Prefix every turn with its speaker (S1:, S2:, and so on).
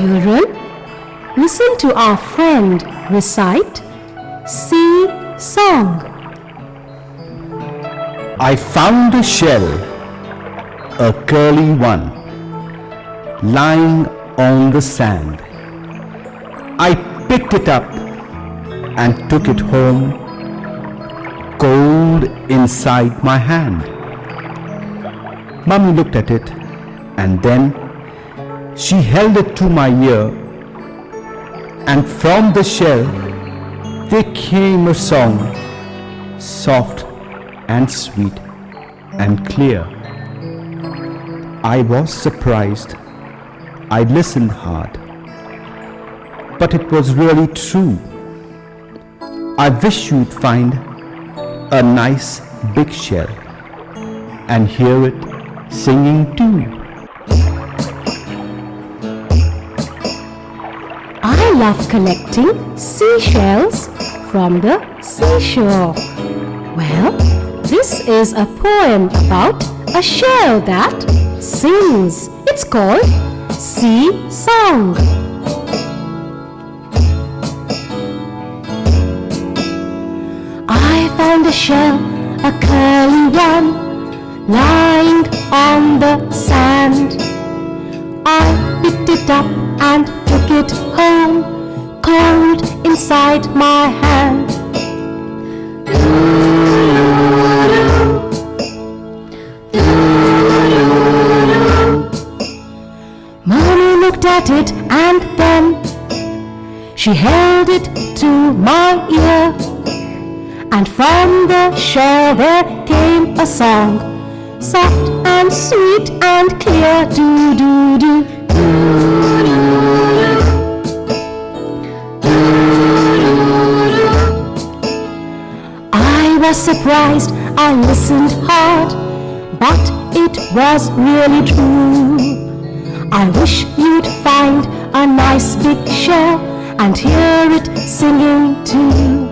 S1: Children, listen to our friend recite Sea Song.
S2: I found a shell, a curly one, lying on the sand. I picked it up and took it home, cold inside my hand. Mummy looked at it and then she held it to my ear, and from the shell there came a song, soft and sweet and clear. I was surprised. I listened hard. But it was really true. I wish you'd find a nice big shell and hear it singing too.
S1: Love collecting seashells from the seashore. Well, this is a poem about a shell that sings. It's called Sea Song. I found a shell, a curly one, lying on the sand. I picked it up and it home, cold inside my hand. Mommy looked at it and then she held it to my ear. And from the shore there came a song, soft and sweet and clear. Do do was surprised, I listened hard, but it was really true. I wish you'd find a nice big shell and hear it singing too.